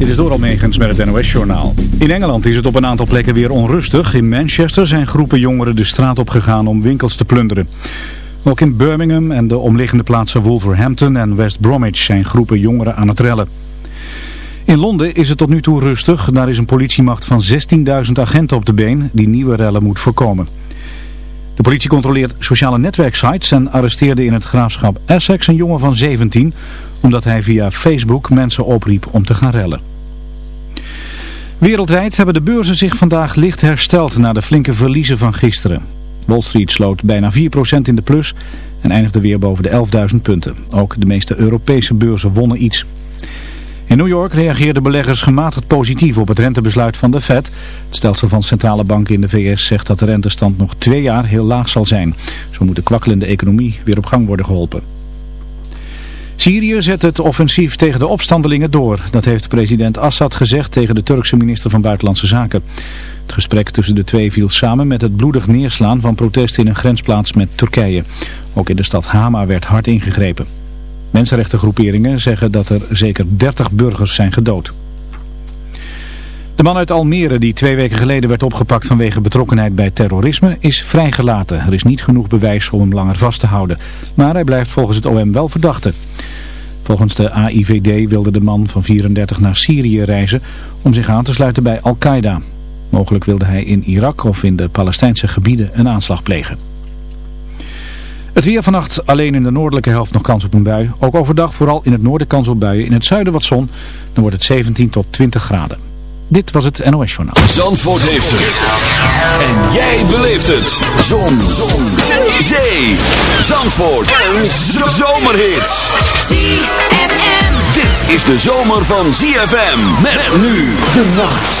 Dit is door Almegens met het NOS-journaal. In Engeland is het op een aantal plekken weer onrustig. In Manchester zijn groepen jongeren de straat op gegaan om winkels te plunderen. Ook in Birmingham en de omliggende plaatsen Wolverhampton en West Bromwich zijn groepen jongeren aan het rellen. In Londen is het tot nu toe rustig. Daar is een politiemacht van 16.000 agenten op de been die nieuwe rellen moet voorkomen. De politie controleert sociale netwerksites en arresteerde in het graafschap Essex een jongen van 17 omdat hij via Facebook mensen opriep om te gaan rellen. Wereldwijd hebben de beurzen zich vandaag licht hersteld na de flinke verliezen van gisteren. Wall Street sloot bijna 4% in de plus en eindigde weer boven de 11.000 punten. Ook de meeste Europese beurzen wonnen iets. In New York reageerden beleggers gematigd positief op het rentebesluit van de Fed. Het stelsel van centrale banken in de VS zegt dat de rentestand nog twee jaar heel laag zal zijn. Zo moet de kwakkelende economie weer op gang worden geholpen. Syrië zet het offensief tegen de opstandelingen door. Dat heeft president Assad gezegd tegen de Turkse minister van Buitenlandse Zaken. Het gesprek tussen de twee viel samen met het bloedig neerslaan van protesten in een grensplaats met Turkije. Ook in de stad Hama werd hard ingegrepen. Mensenrechtengroeperingen zeggen dat er zeker 30 burgers zijn gedood. De man uit Almere die twee weken geleden werd opgepakt vanwege betrokkenheid bij terrorisme is vrijgelaten. Er is niet genoeg bewijs om hem langer vast te houden. Maar hij blijft volgens het OM wel verdachte. Volgens de AIVD wilde de man van 34 naar Syrië reizen om zich aan te sluiten bij Al-Qaeda. Mogelijk wilde hij in Irak of in de Palestijnse gebieden een aanslag plegen. Het weer vannacht alleen in de noordelijke helft nog kans op een bui. Ook overdag vooral in het noorden kans op buien. In het zuiden wat zon. Dan wordt het 17 tot 20 graden. Dit was het NOS Journaal. Zandvoort heeft het. En jij beleeft het. Zon. zon. Zee. Zee. Zandvoort. Een zomerhit. ZFM. Dit is de zomer van ZFM. Met nu de nacht.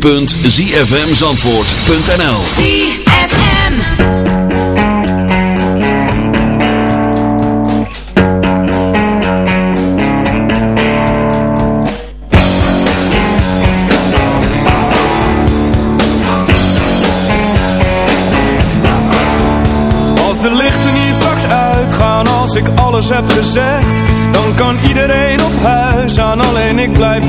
www.zfmzandvoort.nl ZFM. Als de lichten hier straks uitgaan, als ik alles heb gezegd Dan kan iedereen op huis aan, alleen ik blijf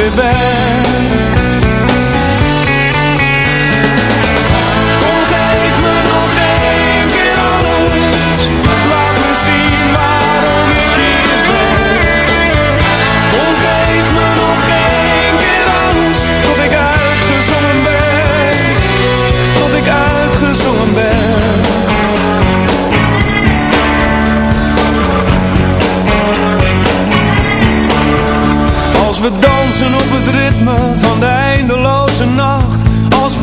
weer bent.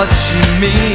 much you mean.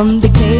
from the cave.